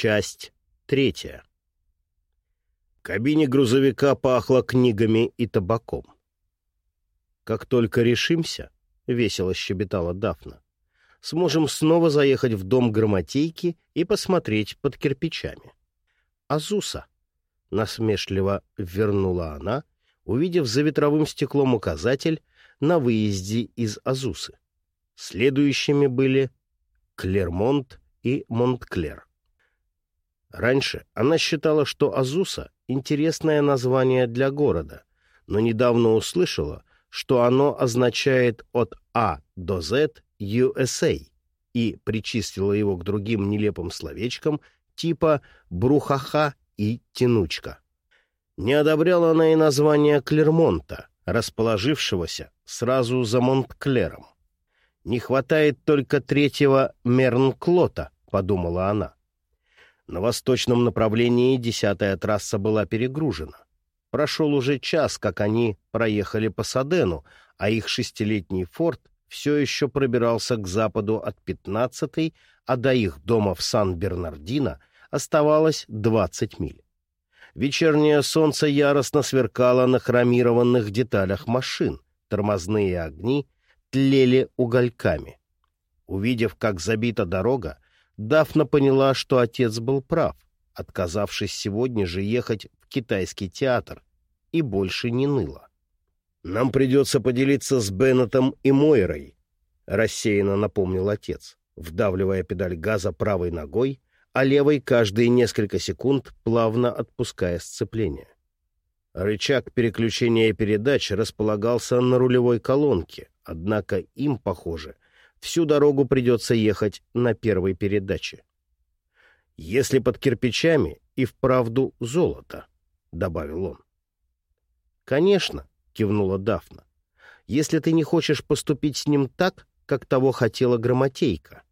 Часть третья. В кабине грузовика пахло книгами и табаком. «Как только решимся», — весело щебетала Дафна, — «сможем снова заехать в дом грамотейки и посмотреть под кирпичами». «Азуса», — насмешливо вернула она, увидев за ветровым стеклом указатель на выезде из Азусы. Следующими были Клермонт и Монтклер. Раньше она считала, что Азуса — интересное название для города, но недавно услышала, что оно означает от А до Z USA и причислила его к другим нелепым словечкам типа «брухаха» и «тянучка». Не одобряла она и название Клермонта, расположившегося сразу за Монтклером. «Не хватает только третьего Мернклота», — подумала она. На восточном направлении десятая трасса была перегружена. Прошел уже час, как они проехали по Садену, а их шестилетний «Форд» все еще пробирался к западу от пятнадцатой, а до их дома в Сан-Бернардино оставалось двадцать миль. Вечернее солнце яростно сверкало на хромированных деталях машин, тормозные огни тлели угольками. Увидев, как забита дорога, Дафна поняла, что отец был прав, отказавшись сегодня же ехать в китайский театр, и больше не ныла. «Нам придется поделиться с Беннетом и Мойрой», — рассеянно напомнил отец, вдавливая педаль газа правой ногой, а левой каждые несколько секунд плавно отпуская сцепление. Рычаг переключения передач располагался на рулевой колонке, однако им, похоже, — всю дорогу придется ехать на первой передаче. «Если под кирпичами и вправду золото», — добавил он. «Конечно», — кивнула Дафна, — «если ты не хочешь поступить с ним так, как того хотела грамотейка».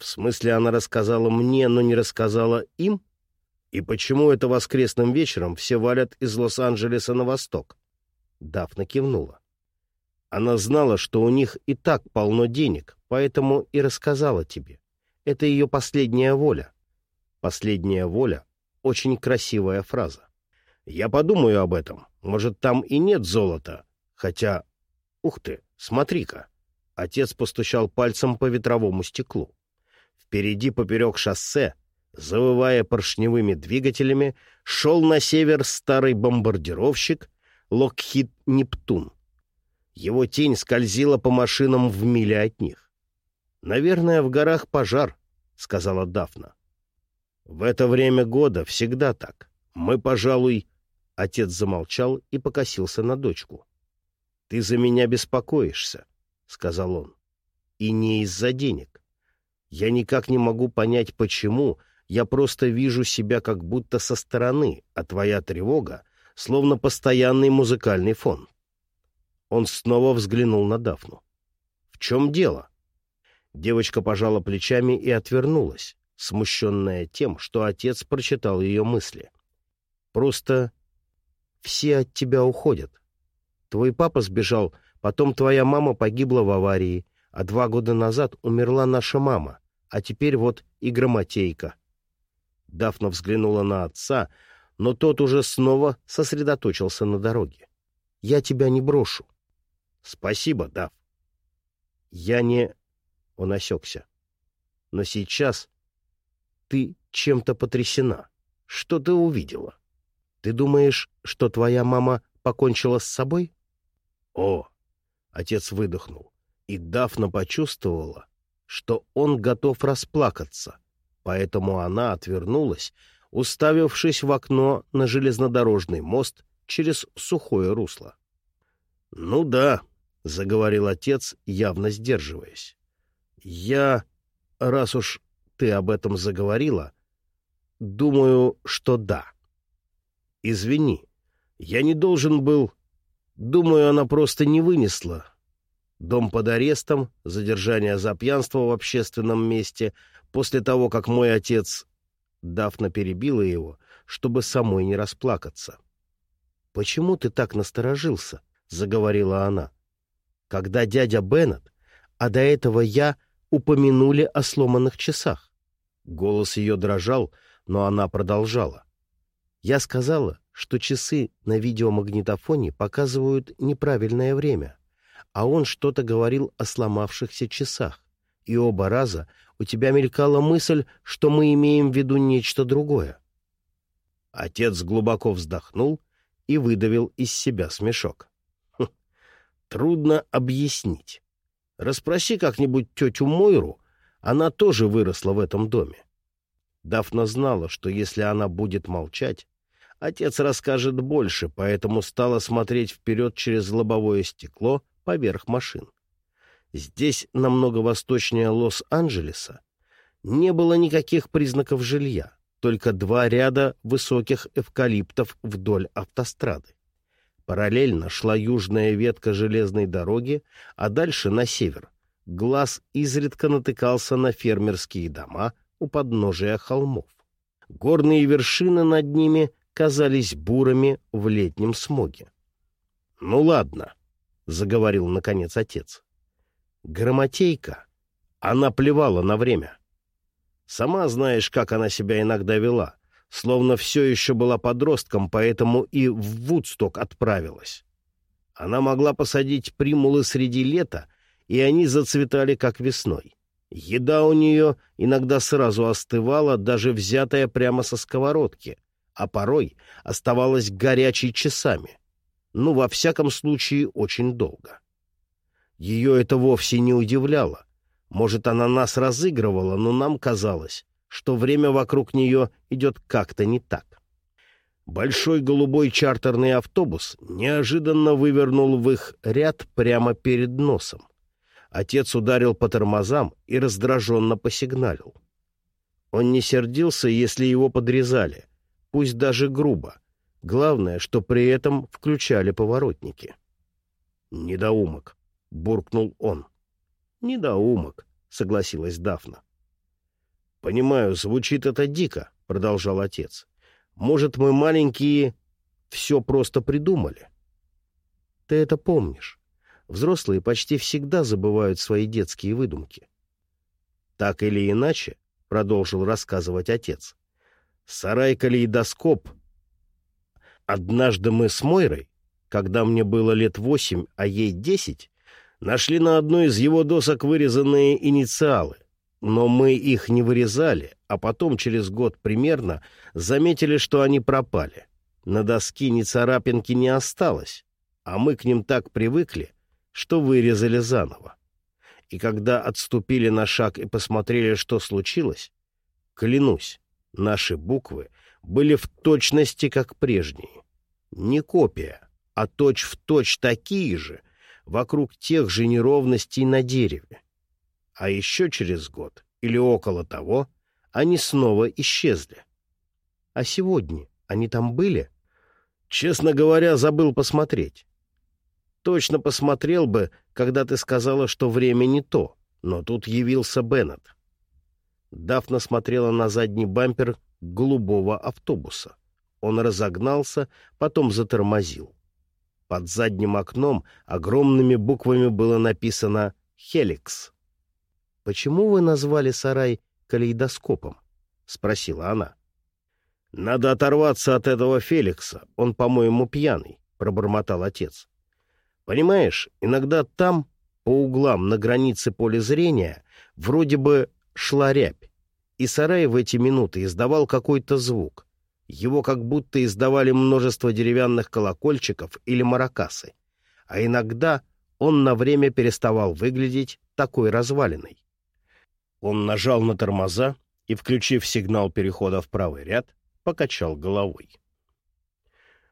В смысле, она рассказала мне, но не рассказала им? И почему это воскресным вечером все валят из Лос-Анджелеса на восток? Дафна кивнула. Она знала, что у них и так полно денег, поэтому и рассказала тебе. Это ее последняя воля. Последняя воля — очень красивая фраза. Я подумаю об этом. Может, там и нет золота. Хотя... Ух ты, смотри-ка. Отец постучал пальцем по ветровому стеклу. Впереди поперек шоссе, завывая поршневыми двигателями, шел на север старый бомбардировщик Локхит Нептун. Его тень скользила по машинам в миле от них. «Наверное, в горах пожар», — сказала Дафна. «В это время года всегда так. Мы, пожалуй...» Отец замолчал и покосился на дочку. «Ты за меня беспокоишься», — сказал он. «И не из-за денег. Я никак не могу понять, почему. Я просто вижу себя как будто со стороны, а твоя тревога — словно постоянный музыкальный фон. Он снова взглянул на Дафну. «В чем дело?» Девочка пожала плечами и отвернулась, смущенная тем, что отец прочитал ее мысли. «Просто все от тебя уходят. Твой папа сбежал, потом твоя мама погибла в аварии, а два года назад умерла наша мама, а теперь вот и грамотейка». Дафна взглянула на отца, но тот уже снова сосредоточился на дороге. «Я тебя не брошу. Спасибо, Дав. Я не... Он осекся. Но сейчас ты чем-то потрясена. Что ты увидела? Ты думаешь, что твоя мама покончила с собой? О! Отец выдохнул, и Дафна почувствовала, что он готов расплакаться, поэтому она отвернулась, уставившись в окно на железнодорожный мост через сухое русло. — Ну да, — заговорил отец, явно сдерживаясь. «Я, раз уж ты об этом заговорила, думаю, что да. Извини, я не должен был... Думаю, она просто не вынесла. Дом под арестом, задержание за пьянство в общественном месте, после того, как мой отец... Дафна перебила его, чтобы самой не расплакаться. «Почему ты так насторожился?» — заговорила она. — когда дядя Беннет, а до этого я, упомянули о сломанных часах. Голос ее дрожал, но она продолжала. «Я сказала, что часы на видеомагнитофоне показывают неправильное время, а он что-то говорил о сломавшихся часах, и оба раза у тебя мелькала мысль, что мы имеем в виду нечто другое». Отец глубоко вздохнул и выдавил из себя смешок. «Трудно объяснить. Расспроси как-нибудь тетю Мойру, она тоже выросла в этом доме. Дафна знала, что если она будет молчать, отец расскажет больше, поэтому стала смотреть вперед через лобовое стекло поверх машин. Здесь, намного восточнее Лос-Анджелеса, не было никаких признаков жилья, только два ряда высоких эвкалиптов вдоль автострады. Параллельно шла южная ветка железной дороги, а дальше на север. Глаз изредка натыкался на фермерские дома, у подножия холмов. Горные вершины над ними казались бурами в летнем смоге. — Ну ладно, — заговорил наконец отец. Громотейка, она плевала на время. Сама знаешь, как она себя иногда вела, словно все еще была подростком, поэтому и в Вудсток отправилась. Она могла посадить примулы среди лета, и они зацветали, как весной. Еда у нее иногда сразу остывала, даже взятая прямо со сковородки, а порой оставалась горячей часами. Ну, во всяком случае, очень долго. Ее это вовсе не удивляло. Может, она нас разыгрывала, но нам казалось, что время вокруг нее идет как-то не так. Большой голубой чартерный автобус неожиданно вывернул в их ряд прямо перед носом. Отец ударил по тормозам и раздраженно посигналил. Он не сердился, если его подрезали, пусть даже грубо. Главное, что при этом включали поворотники. «Недоумок», — буркнул он. «Недоумок», — согласилась Дафна. «Понимаю, звучит это дико», — продолжал отец. «Может, мы маленькие все просто придумали?» «Ты это помнишь. Взрослые почти всегда забывают свои детские выдумки. Так или иначе, — продолжил рассказывать отец, — сарай-калейдоскоп. Однажды мы с Мойрой, когда мне было лет восемь, а ей десять, нашли на одной из его досок вырезанные инициалы, но мы их не вырезали, а потом, через год примерно, заметили, что они пропали. На доске ни царапинки не осталось, а мы к ним так привыкли, что вырезали заново. И когда отступили на шаг и посмотрели, что случилось, клянусь, наши буквы были в точности как прежние. Не копия, а точь-в-точь точь такие же, вокруг тех же неровностей на дереве. А еще через год или около того они снова исчезли. А сегодня они там были? Честно говоря, забыл посмотреть. Точно посмотрел бы, когда ты сказала, что время не то, но тут явился Беннет. Дафна смотрела на задний бампер голубого автобуса. Он разогнался, потом затормозил. Под задним окном огромными буквами было написано «Хеликс». «Почему вы назвали сарай калейдоскопом?» — спросила она. «Надо оторваться от этого Феликса, он, по-моему, пьяный», — пробормотал отец. Понимаешь, иногда там, по углам на границе поля зрения, вроде бы шла рябь, и сарай в эти минуты издавал какой-то звук. Его как будто издавали множество деревянных колокольчиков или маракасы, а иногда он на время переставал выглядеть такой развалиной. Он нажал на тормоза и, включив сигнал перехода в правый ряд, покачал головой.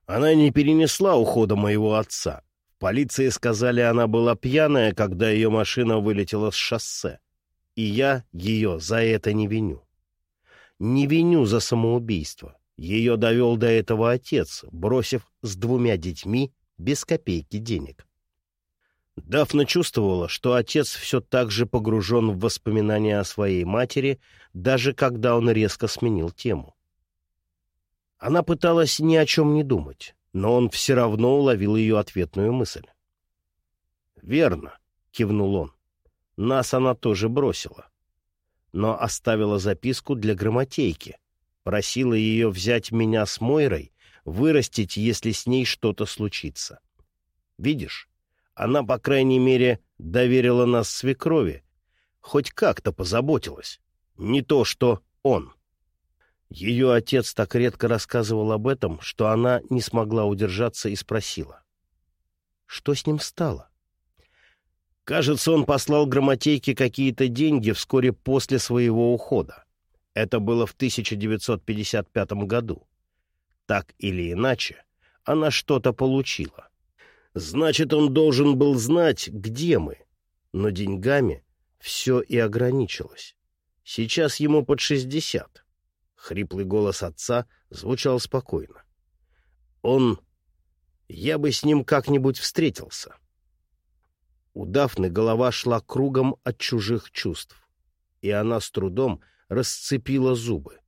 Она не перенесла ухода моего отца, Полиции сказали, она была пьяная, когда ее машина вылетела с шоссе. И я ее за это не виню. Не виню за самоубийство. Ее довел до этого отец, бросив с двумя детьми без копейки денег. Дафна чувствовала, что отец все так же погружен в воспоминания о своей матери, даже когда он резко сменил тему. Она пыталась ни о чем не думать но он все равно уловил ее ответную мысль. «Верно», — кивнул он. «Нас она тоже бросила. но оставила записку для грамотейки. Просила ее взять меня с Мойрой, вырастить, если с ней что-то случится. Видишь, она, по крайней мере, доверила нас свекрови, хоть как-то позаботилась. Не то, что он. Ее отец так редко рассказывал об этом, что она не смогла удержаться и спросила. Что с ним стало? Кажется, он послал грамотейке какие-то деньги вскоре после своего ухода. Это было в 1955 году. Так или иначе, она что-то получила. Значит, он должен был знать, где мы. Но деньгами все и ограничилось. Сейчас ему под шестьдесят. Хриплый голос отца звучал спокойно. Он... Я бы с ним как-нибудь встретился. У Дафны голова шла кругом от чужих чувств, и она с трудом расцепила зубы.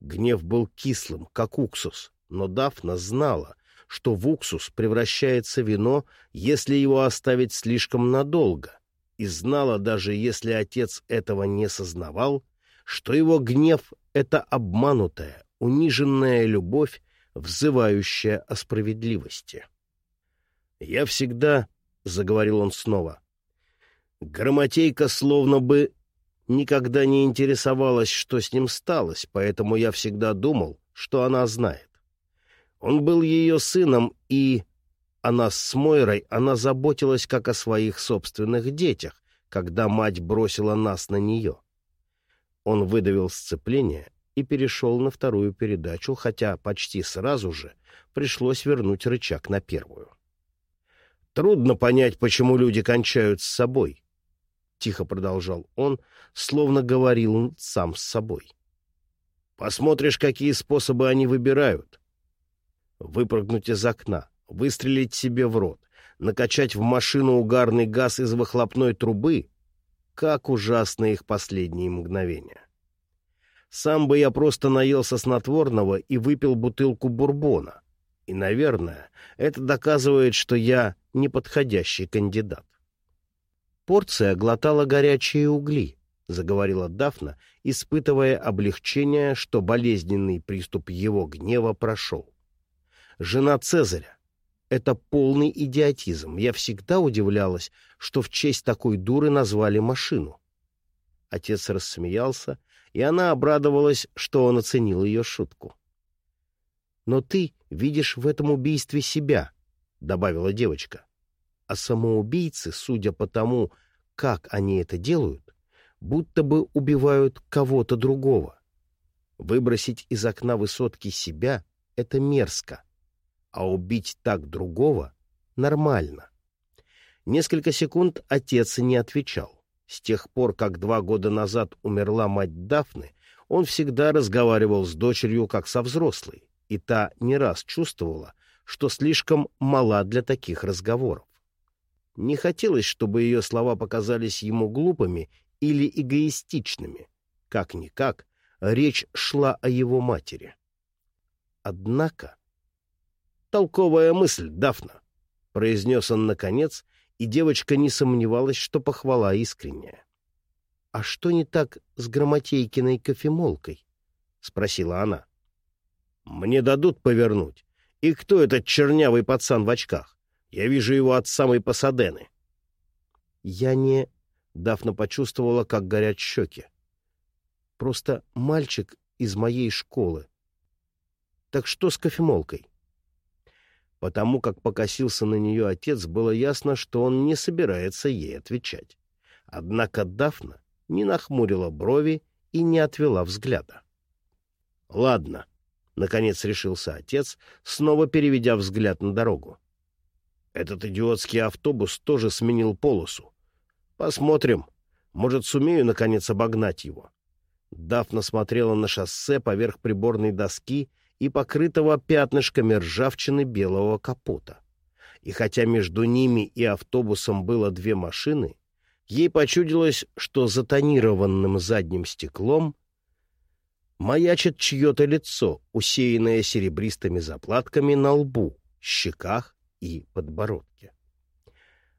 Гнев был кислым, как уксус, но Дафна знала, что в уксус превращается вино, если его оставить слишком надолго, и знала, даже если отец этого не сознавал, что его гнев — это обманутая, униженная любовь, взывающая о справедливости. «Я всегда — заговорил он снова. Громотейка словно бы никогда не интересовалась, что с ним сталось, поэтому я всегда думал, что она знает. Он был ее сыном, и она с Мойрой, она заботилась как о своих собственных детях, когда мать бросила нас на нее. Он выдавил сцепление и перешел на вторую передачу, хотя почти сразу же пришлось вернуть рычаг на первую. Трудно понять, почему люди кончают с собой. Тихо продолжал он, словно говорил сам с собой. Посмотришь, какие способы они выбирают. Выпрыгнуть из окна, выстрелить себе в рот, накачать в машину угарный газ из выхлопной трубы. Как ужасны их последние мгновения. Сам бы я просто наелся снотворного и выпил бутылку бурбона. И, наверное, это доказывает, что я неподходящий кандидат. Порция глотала горячие угли, — заговорила Дафна, испытывая облегчение, что болезненный приступ его гнева прошел. «Жена Цезаря. Это полный идиотизм. Я всегда удивлялась, что в честь такой дуры назвали машину». Отец рассмеялся, и она обрадовалась, что он оценил ее шутку. «Но ты видишь в этом убийстве себя», — добавила девочка. «А самоубийцы, судя по тому, как они это делают, будто бы убивают кого-то другого. Выбросить из окна высотки себя — это мерзко, а убить так другого — нормально». Несколько секунд отец не отвечал. С тех пор, как два года назад умерла мать Дафны, он всегда разговаривал с дочерью как со взрослой и та не раз чувствовала, что слишком мала для таких разговоров. Не хотелось, чтобы ее слова показались ему глупыми или эгоистичными. Как-никак, речь шла о его матери. Однако... «Толковая мысль, Дафна», — произнес он наконец, и девочка не сомневалась, что похвала искренняя. «А что не так с Громотейкиной кофемолкой?» — спросила она. Мне дадут повернуть. И кто этот чернявый пацан в очках? Я вижу его от самой Пасадены. Я не... Дафна почувствовала, как горят щеки. Просто мальчик из моей школы. Так что с кофемолкой? Потому как покосился на нее отец, было ясно, что он не собирается ей отвечать. Однако Дафна не нахмурила брови и не отвела взгляда. — Ладно, Наконец решился отец, снова переведя взгляд на дорогу. Этот идиотский автобус тоже сменил полосу. Посмотрим. Может, сумею, наконец, обогнать его. Дафна смотрела на шоссе поверх приборной доски и покрытого пятнышками ржавчины белого капота. И хотя между ними и автобусом было две машины, ей почудилось, что за тонированным задним стеклом маячит чье-то лицо, усеянное серебристыми заплатками на лбу, щеках и подбородке.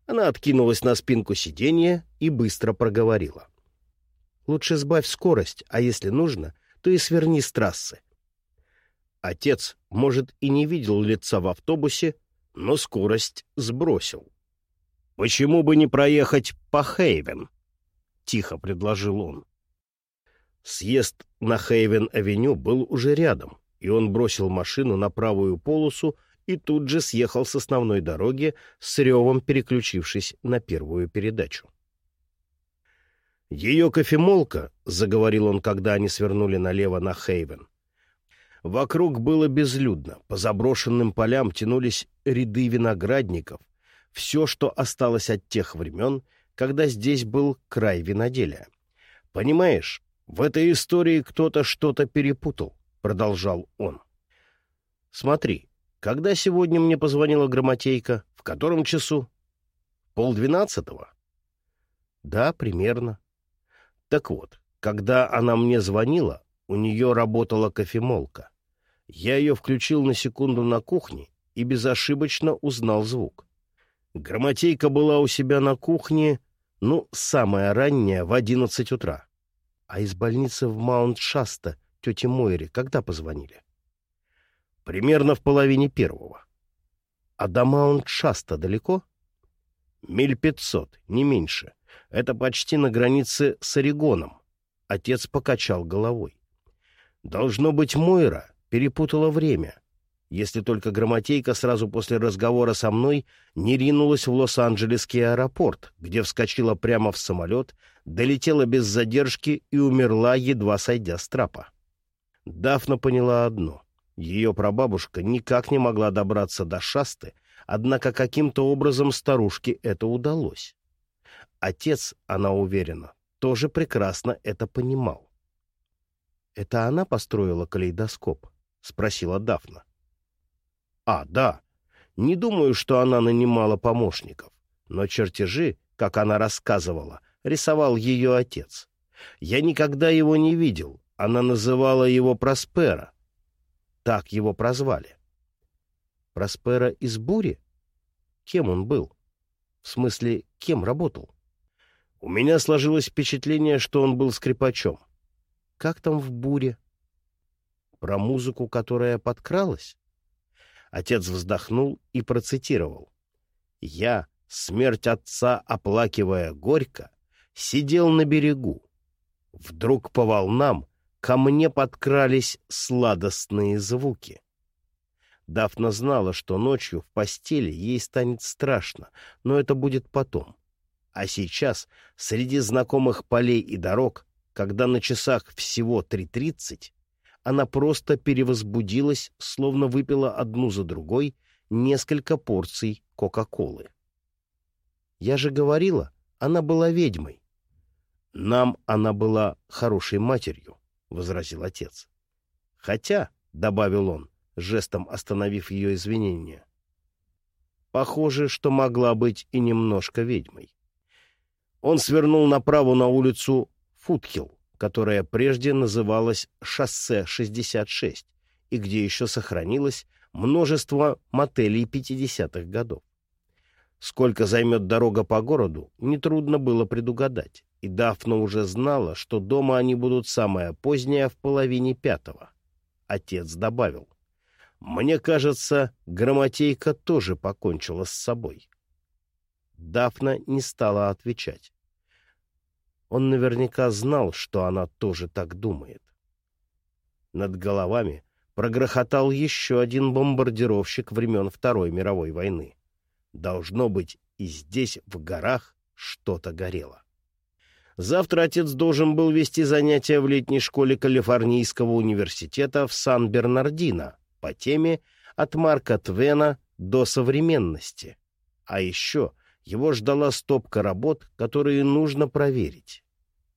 Она откинулась на спинку сиденья и быстро проговорила. Лучше сбавь скорость, а если нужно, то и сверни с трассы. Отец, может, и не видел лица в автобусе, но скорость сбросил. «Почему бы не проехать по Хейвен?» — тихо предложил он. Съезд на Хейвен-авеню был уже рядом, и он бросил машину на правую полосу и тут же съехал с основной дороги, с ревом переключившись на первую передачу. «Ее кофемолка», — заговорил он, когда они свернули налево на Хейвен. Вокруг было безлюдно, по заброшенным полям тянулись ряды виноградников, все, что осталось от тех времен, когда здесь был край виноделия. «Понимаешь, в этой истории кто-то что-то перепутал», — продолжал он. «Смотри, когда сегодня мне позвонила грамотейка? В котором часу?» «Полдвенадцатого?» «Да, примерно», так вот, когда она мне звонила, у нее работала кофемолка. Я ее включил на секунду на кухне и безошибочно узнал звук. Громотейка была у себя на кухне, ну, самая ранняя, в одиннадцать утра. А из больницы в Маунт-Шаста тете Мойре когда позвонили? Примерно в половине первого. А до Маунт-Шаста далеко? Миль пятьсот, не меньше. Это почти на границе с Орегоном. Отец покачал головой. Должно быть, Мойра перепутала время, если только грамотейка сразу после разговора со мной не ринулась в Лос-Анджелесский аэропорт, где вскочила прямо в самолет, долетела без задержки и умерла, едва сойдя с трапа. Дафна поняла одно. Ее прабабушка никак не могла добраться до шасты, однако каким-то образом старушке это удалось. Отец, она уверена, тоже прекрасно это понимал. «Это она построила калейдоскоп?» — спросила Дафна. «А, да. Не думаю, что она нанимала помощников, но чертежи, как она рассказывала, рисовал ее отец. Я никогда его не видел, она называла его Проспера. Так его прозвали. Проспера из бури? Кем он был? В смысле, кем работал? У меня сложилось впечатление, что он был скрипачом. Как там в буре? Про музыку, которая подкралась? Отец вздохнул и процитировал. «Я, смерть отца оплакивая горько, сидел на берегу. Вдруг по волнам ко мне подкрались сладостные звуки». Дафна знала, что ночью в постели ей станет страшно, но это будет потом. А сейчас, среди знакомых полей и дорог, когда на часах всего 3.30, она просто перевозбудилась, словно выпила одну за другой несколько порций Кока-Колы. «Я же говорила, она была ведьмой». «Нам она была хорошей матерью», — возразил отец. «Хотя», — добавил он, жестом остановив ее извинения, — «похоже, что могла быть и немножко ведьмой». Он свернул направо на улицу Футхилл, которая прежде называлась «Шоссе 66», и где еще сохранилось множество мотелей 50-х годов. Сколько займет дорога по городу, нетрудно было предугадать, и Дафна уже знала, что дома они будут самое позднее в половине пятого. Отец добавил. «Мне кажется, грамотейка тоже покончила с собой». Дафна не стала отвечать. Он наверняка знал, что она тоже так думает. Над головами прогрохотал еще один бомбардировщик времен Второй мировой войны. Должно быть, и здесь, в горах, что-то горело. Завтра отец должен был вести занятия в летней школе Калифорнийского университета в Сан-Бернардино по теме «От Марка Твена до современности». А еще его ждала стопка работ, которые нужно проверить.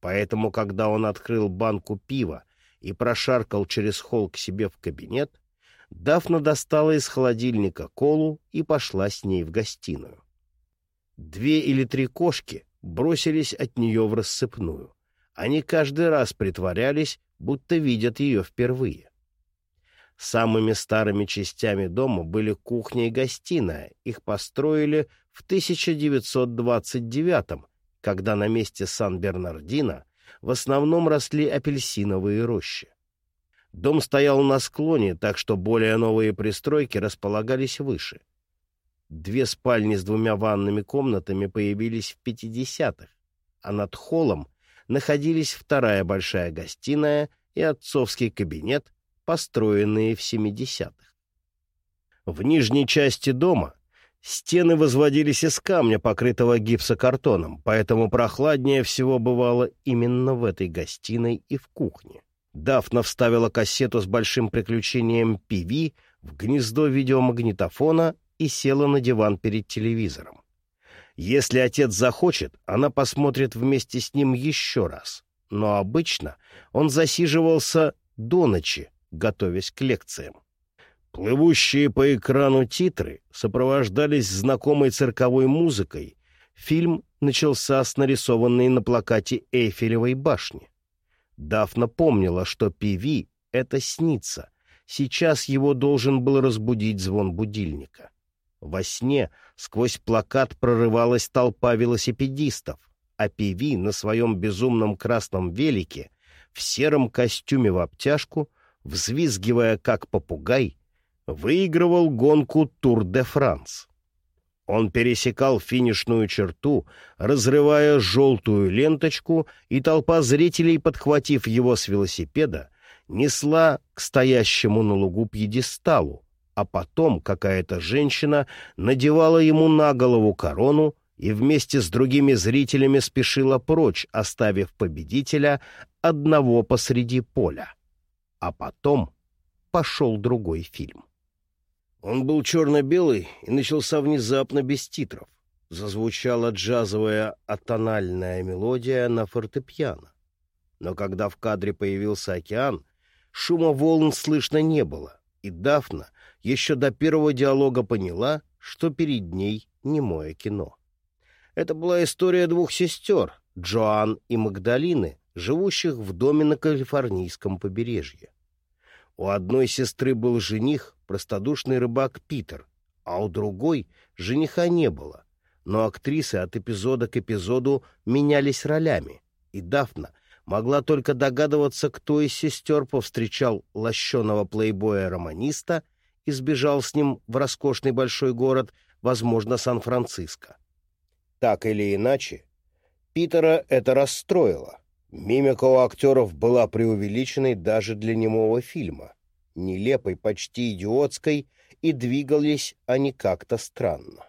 Поэтому, когда он открыл банку пива и прошаркал через холл к себе в кабинет, Дафна достала из холодильника колу и пошла с ней в гостиную. Две или три кошки бросились от нее в рассыпную. Они каждый раз притворялись, будто видят ее впервые. Самыми старыми частями дома были кухня и гостиная. Их построили в 1929 когда на месте Сан-Бернардино в основном росли апельсиновые рощи. Дом стоял на склоне, так что более новые пристройки располагались выше. Две спальни с двумя ванными комнатами появились в 50-х, а над холлом находились вторая большая гостиная и отцовский кабинет, построенные в 70-х. В нижней части дома стены возводились из камня, покрытого гипсокартоном, поэтому прохладнее всего бывало именно в этой гостиной и в кухне. Дафна вставила кассету с большим приключением Пиви в гнездо видеомагнитофона и села на диван перед телевизором. Если отец захочет, она посмотрит вместе с ним еще раз. Но обычно он засиживался до ночи, готовясь к лекциям. Плывущие по экрану титры сопровождались знакомой цирковой музыкой. Фильм начался с нарисованной на плакате Эйфелевой башни. Дафна помнила, что Пиви — это снится. Сейчас его должен был разбудить звон будильника. Во сне сквозь плакат прорывалась толпа велосипедистов, а Пиви на своем безумном красном велике, в сером костюме в обтяжку, взвизгивая как попугай, выигрывал гонку Тур-де-Франс. Он пересекал финишную черту, разрывая желтую ленточку, и толпа зрителей, подхватив его с велосипеда, несла к стоящему на лугу пьедесталу, а потом какая-то женщина надевала ему на голову корону и вместе с другими зрителями спешила прочь, оставив победителя одного посреди поля. А потом пошел другой фильм. Он был черно-белый и начался внезапно без титров. Зазвучала джазовая атональная мелодия на фортепиано. Но когда в кадре появился океан, шума волн слышно не было, и Дафна еще до первого диалога поняла, что перед ней немое кино. Это была история двух сестер, Джоан и Магдалины, живущих в доме на калифорнийском побережье. У одной сестры был жених, простодушный рыбак Питер, а у другой жениха не было. Но актрисы от эпизода к эпизоду менялись ролями, и Дафна могла только догадываться, кто из сестер повстречал лощеного плейбоя-романиста и сбежал с ним в роскошный большой город, возможно, Сан-Франциско. Так или иначе, Питера это расстроило. Мимика у актеров была преувеличенной даже для немого фильма, нелепой, почти идиотской, и двигались они как-то странно.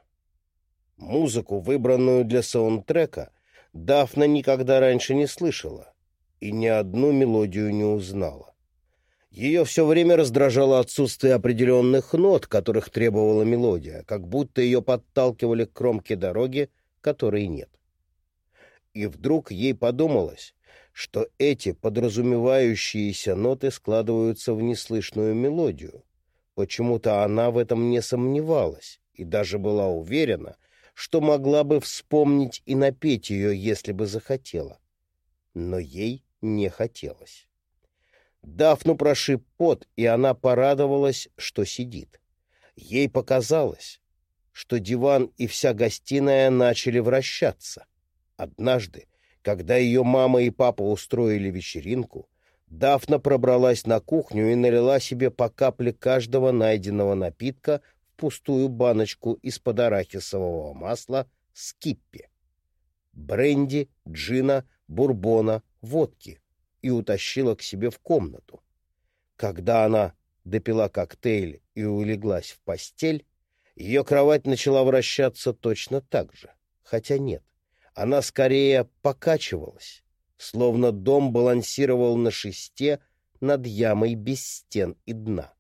Музыку, выбранную для саундтрека, Дафна никогда раньше не слышала и ни одну мелодию не узнала. Ее все время раздражало отсутствие определенных нот, которых требовала мелодия, как будто ее подталкивали к кромке дороги, которой нет. И вдруг ей подумалось, что эти подразумевающиеся ноты складываются в неслышную мелодию. Почему-то она в этом не сомневалась и даже была уверена, что могла бы вспомнить и напеть ее, если бы захотела. Но ей не хотелось. Дафну прошиб пот, и она порадовалась, что сидит. Ей показалось, что диван и вся гостиная начали вращаться. Однажды когда ее мама и папа устроили вечеринку, Дафна пробралась на кухню и налила себе по капле каждого найденного напитка в пустую баночку из-под арахисового масла скиппи. Бренди, джина, бурбона, водки и утащила к себе в комнату. Когда она допила коктейль и улеглась в постель, ее кровать начала вращаться точно так же, хотя нет она скорее покачивалась, словно дом балансировал на шесте над ямой без стен и дна.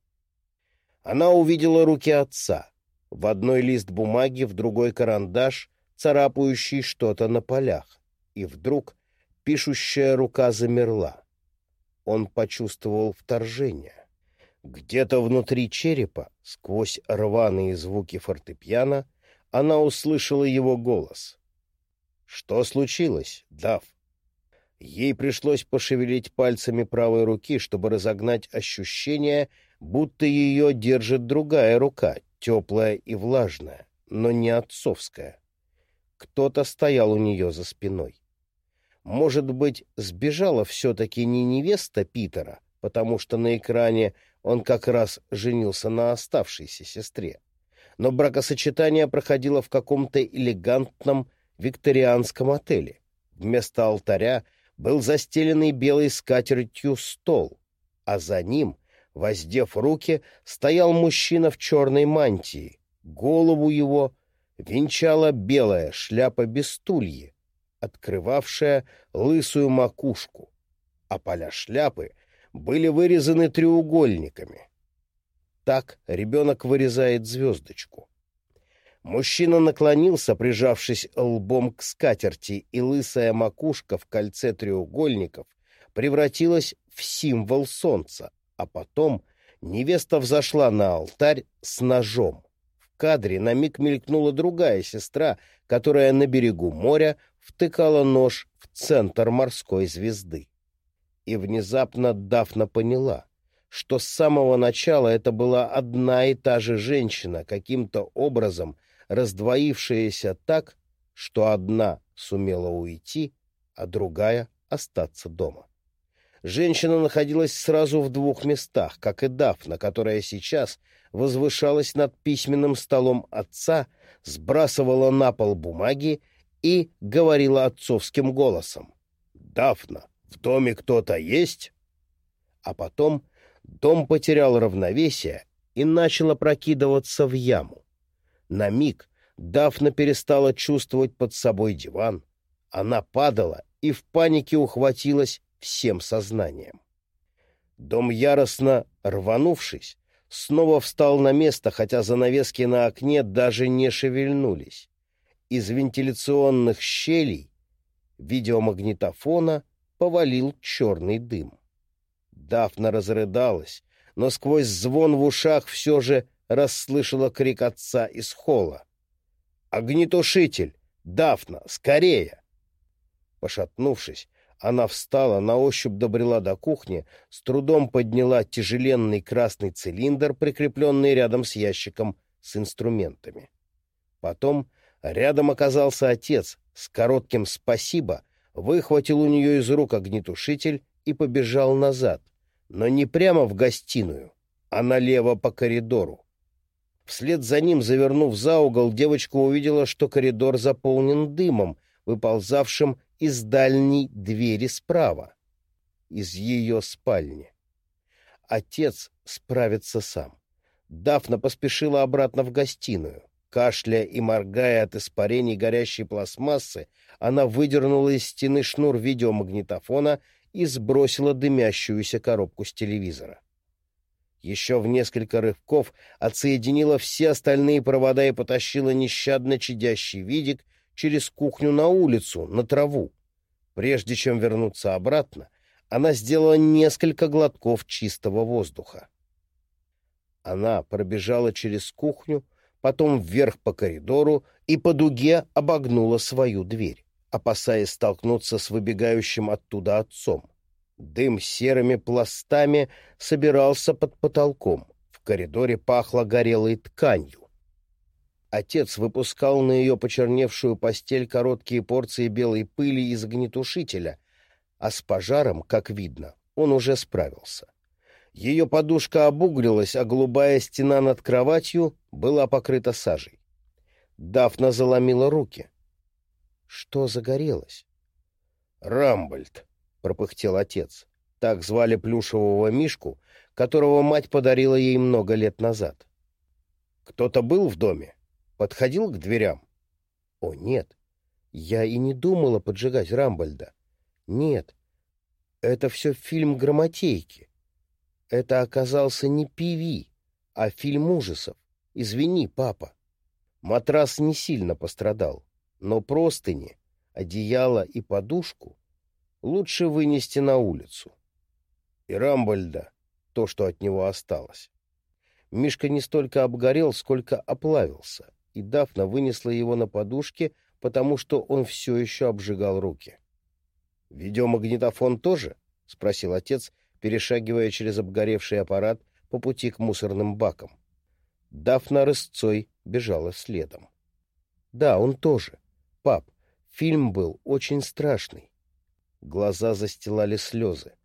Она увидела руки отца, в одной лист бумаги, в другой карандаш, царапающий что-то на полях, и вдруг пишущая рука замерла. Он почувствовал вторжение. Где-то внутри черепа, сквозь рваные звуки фортепиано, она услышала его голос. Что случилось, Дав? Ей пришлось пошевелить пальцами правой руки, чтобы разогнать ощущение, будто ее держит другая рука, теплая и влажная, но не отцовская. Кто-то стоял у нее за спиной. Может быть, сбежала все-таки не невеста Питера, потому что на экране он как раз женился на оставшейся сестре. Но бракосочетание проходило в каком-то элегантном викторианском отеле. Вместо алтаря был застеленный белой скатертью стол, а за ним, воздев руки, стоял мужчина в черной мантии. Голову его венчала белая шляпа без стулья, открывавшая лысую макушку, а поля шляпы были вырезаны треугольниками. Так ребенок вырезает звездочку. Мужчина наклонился, прижавшись лбом к скатерти, и лысая макушка в кольце треугольников превратилась в символ солнца, а потом невеста взошла на алтарь с ножом. В кадре на миг мелькнула другая сестра, которая на берегу моря втыкала нож в центр морской звезды. И внезапно Дафна поняла, что с самого начала это была одна и та же женщина, каким-то образом раздвоившаяся так, что одна сумела уйти, а другая остаться дома. Женщина находилась сразу в двух местах, как и Дафна, которая сейчас возвышалась над письменным столом отца, сбрасывала на пол бумаги и говорила отцовским голосом. «Дафна, в доме кто-то есть?» А потом дом потерял равновесие и начал опрокидываться в яму. На миг Дафна перестала чувствовать под собой диван. Она падала и в панике ухватилась всем сознанием. Дом яростно рванувшись, снова встал на место, хотя занавески на окне даже не шевельнулись. Из вентиляционных щелей видеомагнитофона повалил черный дым. Дафна разрыдалась, но сквозь звон в ушах все же расслышала крик отца из холла. «Огнетушитель! Дафна, скорее!» Пошатнувшись, она встала, на ощупь добрела до кухни, с трудом подняла тяжеленный красный цилиндр, прикрепленный рядом с ящиком с инструментами. Потом рядом оказался отец с коротким «спасибо», выхватил у нее из рук огнетушитель и побежал назад, но не прямо в гостиную, а налево по коридору. Вслед за ним, завернув за угол, девочка увидела, что коридор заполнен дымом, выползавшим из дальней двери справа, из ее спальни. Отец справится сам. Дафна поспешила обратно в гостиную. Кашляя и моргая от испарений горящей пластмассы, она выдернула из стены шнур видеомагнитофона и сбросила дымящуюся коробку с телевизора еще в несколько рывков отсоединила все остальные провода и потащила нещадно чадящий видик через кухню на улицу, на траву. Прежде чем вернуться обратно, она сделала несколько глотков чистого воздуха. Она пробежала через кухню, потом вверх по коридору и по дуге обогнула свою дверь, опасаясь столкнуться с выбегающим оттуда отцом. Дым серыми пластами собирался под потолком. В коридоре пахло горелой тканью. Отец выпускал на ее почерневшую постель короткие порции белой пыли из огнетушителя, а с пожаром, как видно, он уже справился. Ее подушка обуглилась, а голубая стена над кроватью была покрыта сажей. Дафна заломила руки. Что загорелось? «Рамбольд», пропыхтел отец. Так звали плюшевого мишку, которого мать подарила ей много лет назад. Кто-то был в доме? Подходил к дверям? О, нет. Я и не думала поджигать Рамбольда. Нет. Это все фильм «Грамотейки». Это оказался не пиви, а фильм ужасов. Извини, папа. Матрас не сильно пострадал, но простыни, одеяло и подушку лучше вынести на улицу. И Рамбольда, то, что от него осталось. Мишка не столько обгорел, сколько оплавился, и Дафна вынесла его на подушке, потому что он все еще обжигал руки. «Видеомагнитофон тоже?» — спросил отец, перешагивая через обгоревший аппарат по пути к мусорным бакам. Дафна рысцой бежала следом. «Да, он тоже. Пап, фильм был очень страшный. Глаза застилали слезы.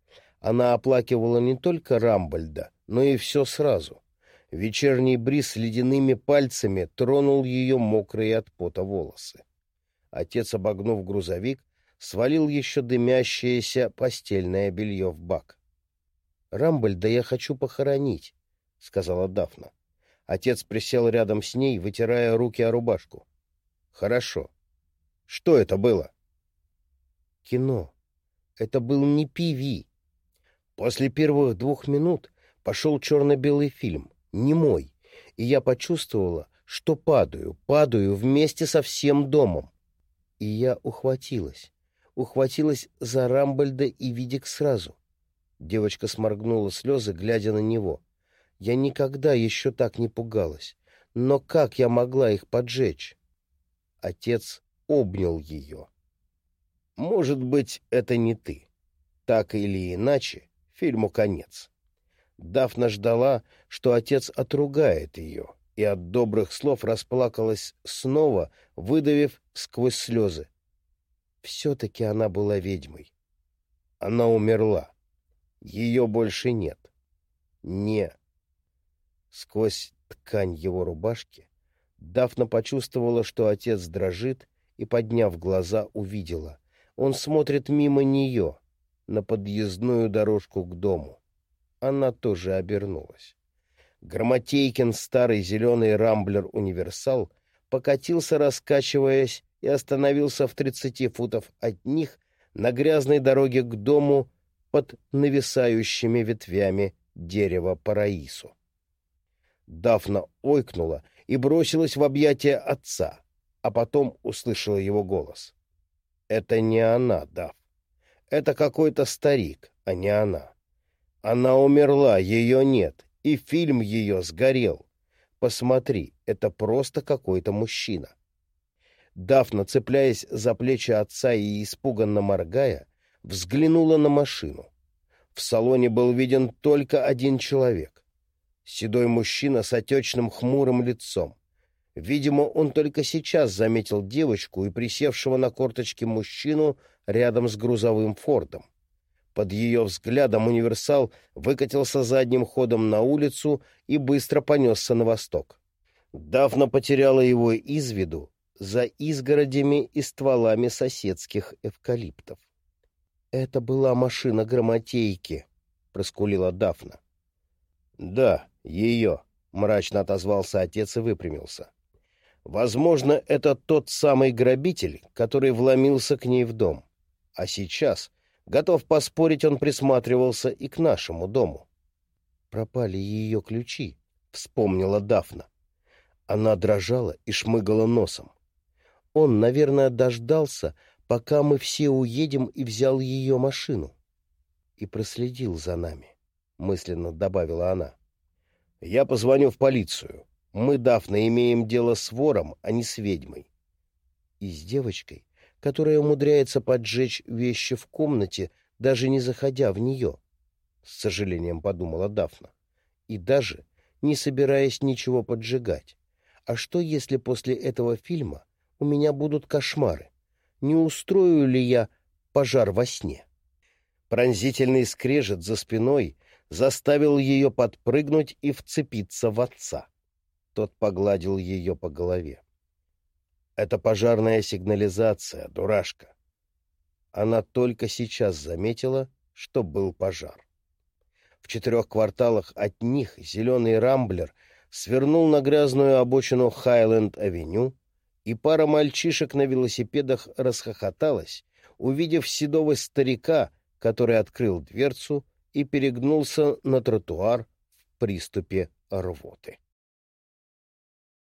Она оплакивала не только Рамбольда, но и все сразу. Вечерний бриз ледяными пальцами тронул ее мокрые от пота волосы. Отец, обогнув грузовик, свалил еще дымящееся постельное белье в бак. — Рамбольда я хочу похоронить, — сказала Дафна. Отец присел рядом с ней, вытирая руки о рубашку. — Хорошо. Что это было? — Кино. Это был не пиви. После первых двух минут пошел черно-белый фильм, не мой, и я почувствовала, что падаю, падаю вместе со всем домом. И я ухватилась, ухватилась за Рамбольда и Видик сразу. Девочка сморгнула слезы, глядя на него. Я никогда еще так не пугалась. Но как я могла их поджечь? Отец обнял ее. Может быть, это не ты. Так или иначе, фильму конец. Дафна ждала, что отец отругает ее, и от добрых слов расплакалась снова, выдавив сквозь слезы. Все-таки она была ведьмой. Она умерла. Ее больше нет. Не. Сквозь ткань его рубашки Дафна почувствовала, что отец дрожит, и, подняв глаза, увидела. Он смотрит мимо нее, на подъездную дорожку к дому. Она тоже обернулась. Громотейкин, старый зеленый рамблер-универсал, покатился, раскачиваясь, и остановился в тридцати футов от них на грязной дороге к дому под нависающими ветвями дерева Параису. Дафна ойкнула и бросилась в объятия отца, а потом услышала его голос. «Это не она, Даф. Это какой-то старик, а не она. Она умерла, ее нет, и фильм ее сгорел. Посмотри, это просто какой-то мужчина». Дафна, цепляясь за плечи отца и испуганно моргая, взглянула на машину. В салоне был виден только один человек. Седой мужчина с отечным хмурым лицом. Видимо, он только сейчас заметил девочку и присевшего на корточки мужчину рядом с грузовым фордом. Под ее взглядом универсал выкатился задним ходом на улицу и быстро понесся на восток. Давно потеряла его из виду за изгородями и стволами соседских эвкалиптов. «Это была машина громотейки», — проскулила Дафна. «Да, ее», — мрачно отозвался отец и выпрямился. «Возможно, это тот самый грабитель, который вломился к ней в дом. А сейчас, готов поспорить, он присматривался и к нашему дому». «Пропали ее ключи», — вспомнила Дафна. Она дрожала и шмыгала носом. Он, наверное, дождался, пока мы все уедем, и взял ее машину. И проследил за нами, — мысленно добавила она. — Я позвоню в полицию. Мы, Дафна, имеем дело с вором, а не с ведьмой. И с девочкой, которая умудряется поджечь вещи в комнате, даже не заходя в нее, — с сожалением подумала Дафна. И даже не собираясь ничего поджигать. А что, если после этого фильма у меня будут кошмары? не устрою ли я пожар во сне. Пронзительный скрежет за спиной заставил ее подпрыгнуть и вцепиться в отца. Тот погладил ее по голове. «Это пожарная сигнализация, дурашка». Она только сейчас заметила, что был пожар. В четырех кварталах от них зеленый рамблер свернул на грязную обочину Хайленд-авеню, и пара мальчишек на велосипедах расхохоталась, увидев седого старика, который открыл дверцу и перегнулся на тротуар в приступе рвоты.